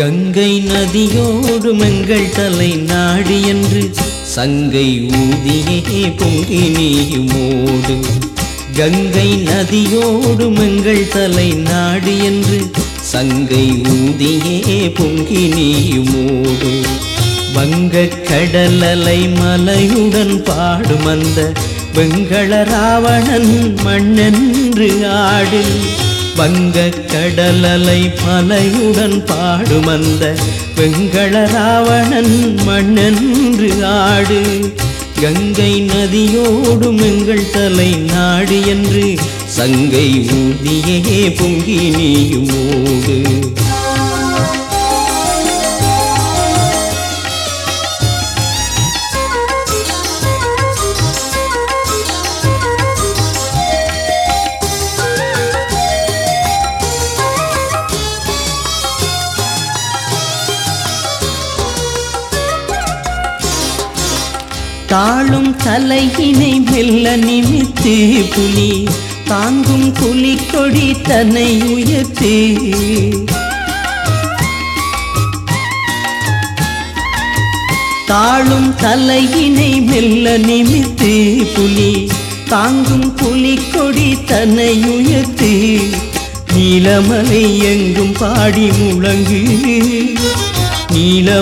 கங்கை நதியோடு எங்கள் தலை நாடு என்று சங்கை ஊதியே பொங்கி நீயுமோடு கங்கை நதியோடு எங்கள் தலை நாடு என்று சங்கை ஊதியே பொங்கி நீயுமோடு வங்கக் கடலலை மலையுடன் பாடும் அந்த வெங்கள ராவணன் மண்ணென்று ஆடு. வங்கக் கடலலை பலையுடன் பாடும் அந்த வெங்கள ராவணன் மண்ணென்று ஆடு. கங்கை நதியோடும் எங்கள் தலை நாடு என்று சங்கை ஊதியே பொங்கி ஓடு. தாழும் தலையினை மெல்ல நிமித்து புலி தாங்கும் புலி கொடி தன்னை உயர்த்து. தாழும் தலையினை மெல்ல நிமித்து புலி தாங்கும் புலி கொடி தன்னை உயர்த்து. நீலமலை எங்கும் பாடி முழங்கு நீல